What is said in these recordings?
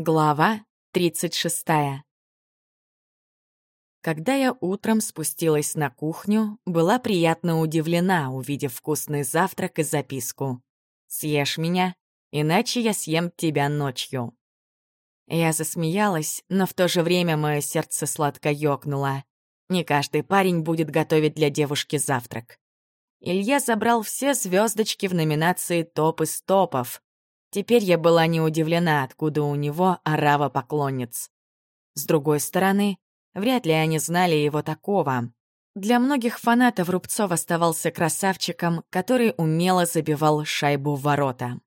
Глава 36 Когда я утром спустилась на кухню, была приятно удивлена, увидев вкусный завтрак и записку. «Съешь меня, иначе я съем тебя ночью». Я засмеялась, но в то же время мое сердце сладко ёкнуло. Не каждый парень будет готовить для девушки завтрак. Илья забрал все звездочки в номинации «Топ из топов», Теперь я была не удивлена, откуда у него орава поклонниц. С другой стороны, вряд ли они знали его такого. Для многих фанатов Рубцов оставался красавчиком, который умело забивал шайбу в ворота.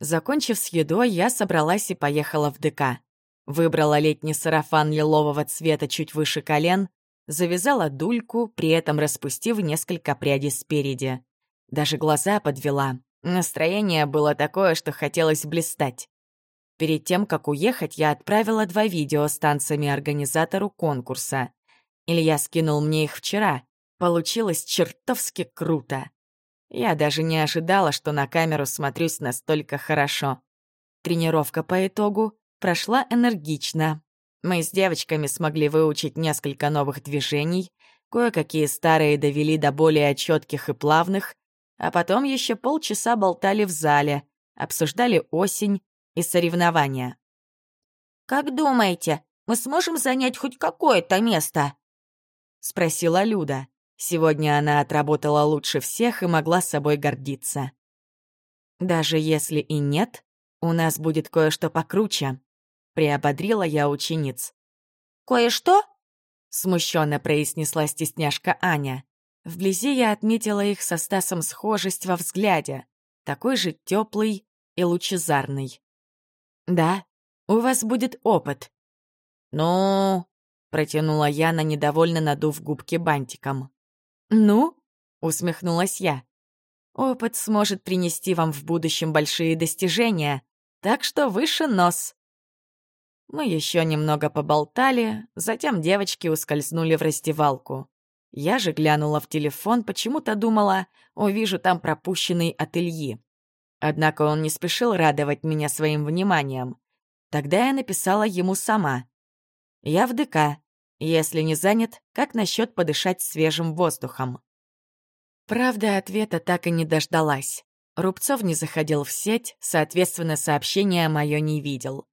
Закончив с едой, я собралась и поехала в ДК. Выбрала летний сарафан лилового цвета чуть выше колен, завязала дульку, при этом распустив несколько прядей спереди. Даже глаза подвела, Настроение было такое, что хотелось блистать. Перед тем, как уехать, я отправила два видео с танцами организатору конкурса. Илья скинул мне их вчера. Получилось чертовски круто. Я даже не ожидала, что на камеру смотрюсь настолько хорошо. Тренировка по итогу прошла энергично. Мы с девочками смогли выучить несколько новых движений, кое-какие старые довели до более четких и плавных, а потом еще полчаса болтали в зале, обсуждали осень и соревнования. «Как думаете, мы сможем занять хоть какое-то место?» — спросила Люда. Сегодня она отработала лучше всех и могла собой гордиться. «Даже если и нет, у нас будет кое-что покруче», — приободрила я учениц. «Кое-что?» — смущенно произнесла стесняшка Аня. Вблизи я отметила их со Стасом схожесть во взгляде, такой же теплый и лучезарный. «Да, у вас будет опыт». «Ну...» — протянула Яна, недовольно надув губки бантиком. «Ну?» — усмехнулась я. «Опыт сможет принести вам в будущем большие достижения, так что выше нос». Мы еще немного поболтали, затем девочки ускользнули в раздевалку. Я же глянула в телефон, почему-то думала, увижу там пропущенный от Ильи. Однако он не спешил радовать меня своим вниманием. Тогда я написала ему сама. «Я в ДК. Если не занят, как насчет подышать свежим воздухом?» Правда, ответа так и не дождалась. Рубцов не заходил в сеть, соответственно, сообщение мое не видел.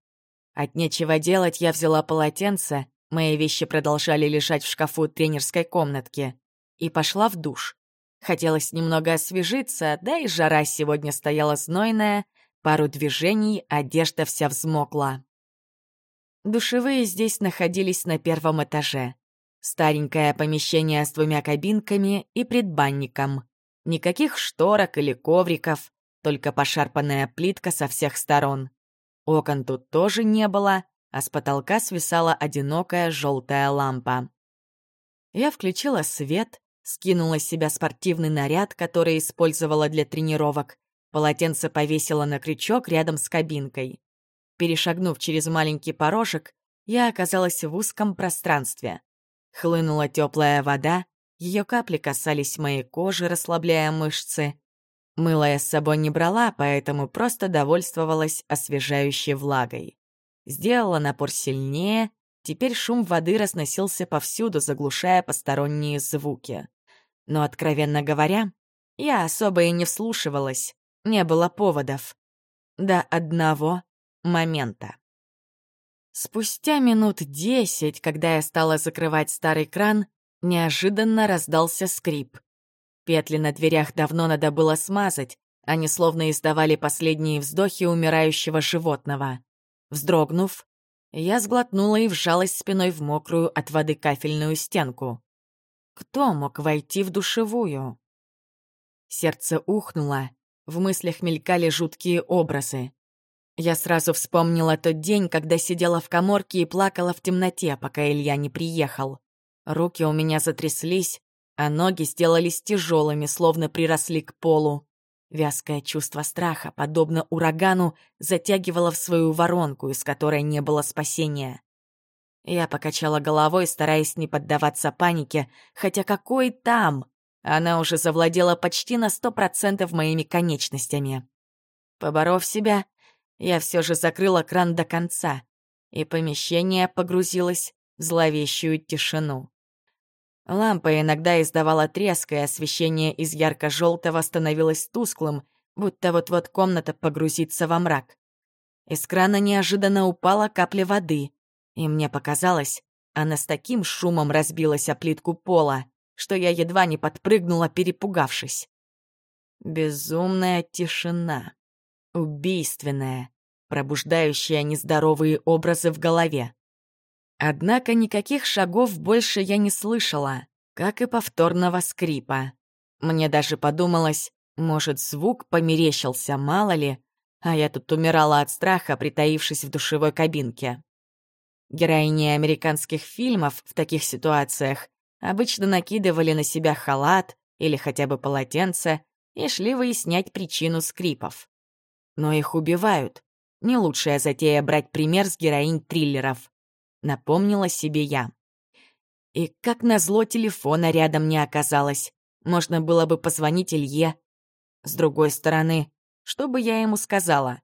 От нечего делать я взяла полотенце Мои вещи продолжали лежать в шкафу тренерской комнатки. И пошла в душ. Хотелось немного освежиться, да и жара сегодня стояла знойная, пару движений, одежда вся взмокла. Душевые здесь находились на первом этаже. Старенькое помещение с двумя кабинками и предбанником. Никаких шторок или ковриков, только пошарпанная плитка со всех сторон. Окон тут тоже не было, а с потолка свисала одинокая желтая лампа. Я включила свет, скинула с себя спортивный наряд, который использовала для тренировок, полотенце повесила на крючок рядом с кабинкой. Перешагнув через маленький порожек, я оказалась в узком пространстве. Хлынула теплая вода, ее капли касались моей кожи, расслабляя мышцы. Мыло я с собой не брала, поэтому просто довольствовалась освежающей влагой. Сделала напор сильнее, теперь шум воды разносился повсюду, заглушая посторонние звуки. Но, откровенно говоря, я особо и не вслушивалась, не было поводов. До одного момента. Спустя минут десять, когда я стала закрывать старый кран, неожиданно раздался скрип. Петли на дверях давно надо было смазать, они словно издавали последние вздохи умирающего животного. Вздрогнув, я сглотнула и вжалась спиной в мокрую от воды кафельную стенку. Кто мог войти в душевую? Сердце ухнуло, в мыслях мелькали жуткие образы. Я сразу вспомнила тот день, когда сидела в коморке и плакала в темноте, пока Илья не приехал. Руки у меня затряслись, а ноги сделались тяжелыми, словно приросли к полу. Вязкое чувство страха, подобно урагану, затягивало в свою воронку, из которой не было спасения. Я покачала головой, стараясь не поддаваться панике, хотя какой там? Она уже завладела почти на сто процентов моими конечностями. Поборов себя, я все же закрыла кран до конца, и помещение погрузилось в зловещую тишину. Лампа иногда издавала треск, и освещение из ярко-желтого становилось тусклым, будто вот-вот комната погрузится во мрак. Из крана неожиданно упала капля воды, и мне показалось, она с таким шумом разбилась о плитку пола, что я едва не подпрыгнула, перепугавшись. Безумная тишина. Убийственная, пробуждающая нездоровые образы в голове. Однако никаких шагов больше я не слышала, как и повторного скрипа. Мне даже подумалось, может, звук померещился, мало ли, а я тут умирала от страха, притаившись в душевой кабинке. Героини американских фильмов в таких ситуациях обычно накидывали на себя халат или хотя бы полотенце и шли выяснять причину скрипов. Но их убивают. Не лучшая затея брать пример с героинь триллеров. Напомнила себе я. И как назло телефона рядом не оказалось. Можно было бы позвонить Илье. С другой стороны, что бы я ему сказала?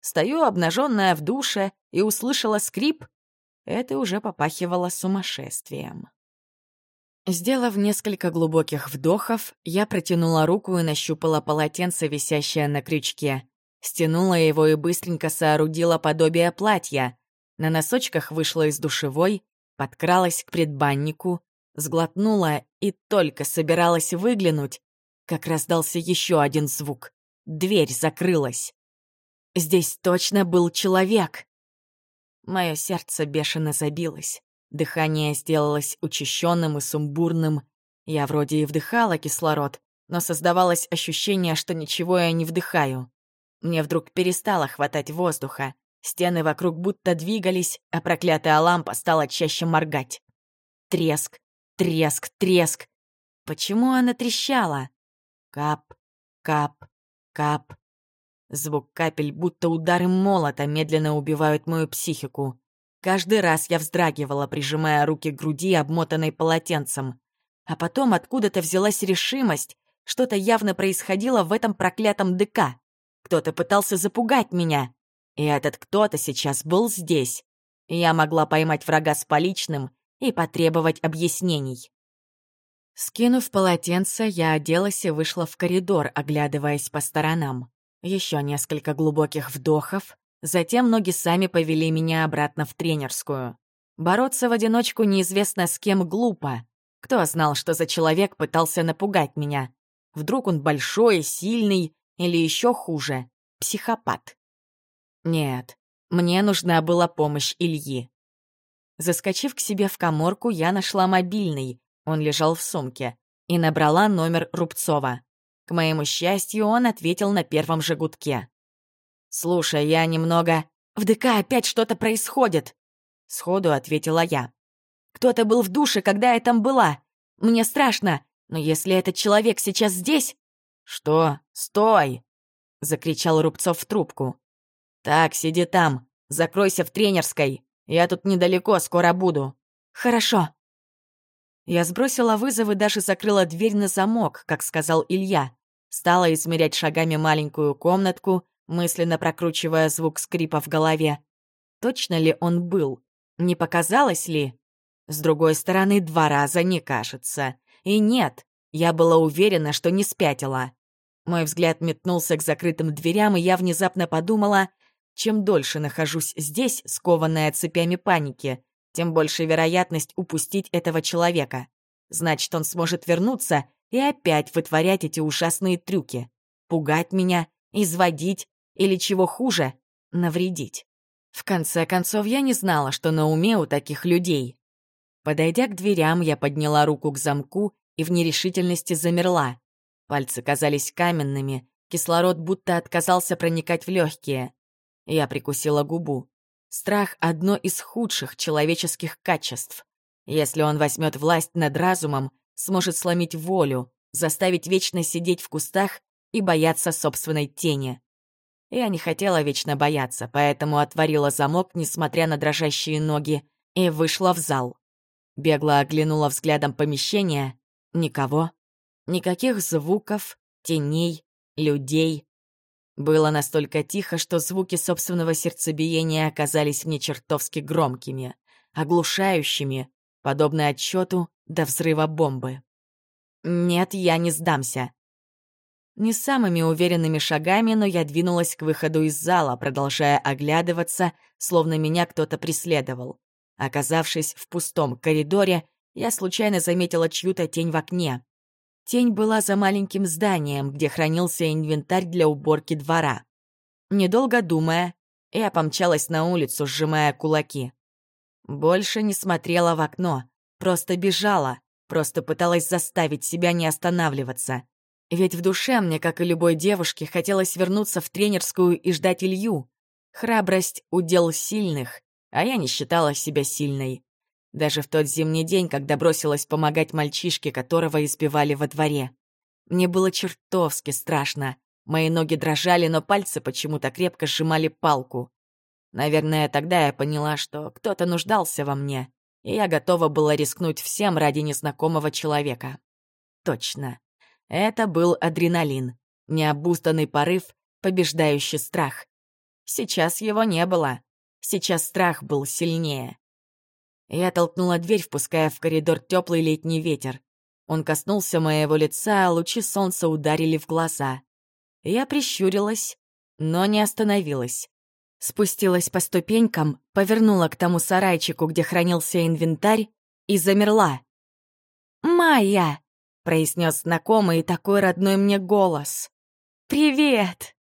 Стою обнаженная в душе и услышала скрип. Это уже попахивало сумасшествием. Сделав несколько глубоких вдохов, я протянула руку и нащупала полотенце, висящее на крючке. Стянула его и быстренько соорудила подобие платья. На носочках вышла из душевой, подкралась к предбаннику, сглотнула и только собиралась выглянуть, как раздался еще один звук. Дверь закрылась. Здесь точно был человек. Мое сердце бешено забилось. Дыхание сделалось учащенным и сумбурным. Я вроде и вдыхала кислород, но создавалось ощущение, что ничего я не вдыхаю. Мне вдруг перестало хватать воздуха. Стены вокруг будто двигались, а проклятая лампа стала чаще моргать. Треск, треск, треск. Почему она трещала? Кап, кап, кап. Звук капель, будто удары молота, медленно убивают мою психику. Каждый раз я вздрагивала, прижимая руки к груди, обмотанной полотенцем. А потом откуда-то взялась решимость. Что-то явно происходило в этом проклятом ДК. Кто-то пытался запугать меня. И этот кто-то сейчас был здесь. Я могла поймать врага с поличным и потребовать объяснений. Скинув полотенце, я оделась и вышла в коридор, оглядываясь по сторонам. Еще несколько глубоких вдохов, Затем ноги сами повели меня обратно в тренерскую. Бороться в одиночку неизвестно с кем глупо. Кто знал, что за человек пытался напугать меня? Вдруг он большой, сильный или еще хуже — психопат? Нет, мне нужна была помощь Ильи. Заскочив к себе в коморку, я нашла мобильный, он лежал в сумке, и набрала номер Рубцова. К моему счастью, он ответил на первом же гудке. «Слушай, я немного...» «В ДК опять что-то происходит!» Сходу ответила я. «Кто-то был в душе, когда я там была. Мне страшно, но если этот человек сейчас здесь...» «Что? Стой!» — закричал Рубцов в трубку. «Так, сиди там, закройся в тренерской. Я тут недалеко, скоро буду». «Хорошо». Я сбросила вызов и даже закрыла дверь на замок, как сказал Илья. Стала измерять шагами маленькую комнатку, мысленно прокручивая звук скрипа в голове. Точно ли он был? Не показалось ли? С другой стороны, два раза не кажется. И нет, я была уверена, что не спятила. Мой взгляд метнулся к закрытым дверям, и я внезапно подумала, чем дольше нахожусь здесь, скованная цепями паники, тем больше вероятность упустить этого человека. Значит, он сможет вернуться и опять вытворять эти ужасные трюки. Пугать меня, изводить, или, чего хуже, навредить. В конце концов, я не знала, что на уме у таких людей. Подойдя к дверям, я подняла руку к замку и в нерешительности замерла. Пальцы казались каменными, кислород будто отказался проникать в легкие. Я прикусила губу. Страх — одно из худших человеческих качеств. Если он возьмет власть над разумом, сможет сломить волю, заставить вечно сидеть в кустах и бояться собственной тени. Я не хотела вечно бояться, поэтому отворила замок, несмотря на дрожащие ноги, и вышла в зал. Бегло оглянула взглядом помещение. Никого. Никаких звуков, теней, людей. Было настолько тихо, что звуки собственного сердцебиения оказались мне чертовски громкими, оглушающими, подобно отчету до взрыва бомбы. Нет, я не сдамся. Не самыми уверенными шагами, но я двинулась к выходу из зала, продолжая оглядываться, словно меня кто-то преследовал. Оказавшись в пустом коридоре, я случайно заметила чью-то тень в окне. Тень была за маленьким зданием, где хранился инвентарь для уборки двора. Недолго думая, я помчалась на улицу, сжимая кулаки. Больше не смотрела в окно, просто бежала, просто пыталась заставить себя не останавливаться. Ведь в душе мне, как и любой девушке, хотелось вернуться в тренерскую и ждать Илью. Храбрость — удел сильных, а я не считала себя сильной. Даже в тот зимний день, когда бросилась помогать мальчишке, которого избивали во дворе. Мне было чертовски страшно. Мои ноги дрожали, но пальцы почему-то крепко сжимали палку. Наверное, тогда я поняла, что кто-то нуждался во мне, и я готова была рискнуть всем ради незнакомого человека. Точно. Это был адреналин, необузданный порыв, побеждающий страх. Сейчас его не было. Сейчас страх был сильнее. Я толкнула дверь, впуская в коридор теплый летний ветер. Он коснулся моего лица, а лучи солнца ударили в глаза. Я прищурилась, но не остановилась. Спустилась по ступенькам, повернула к тому сарайчику, где хранился инвентарь, и замерла. «Майя!» — произнес знакомый и такой родной мне голос. «Привет!»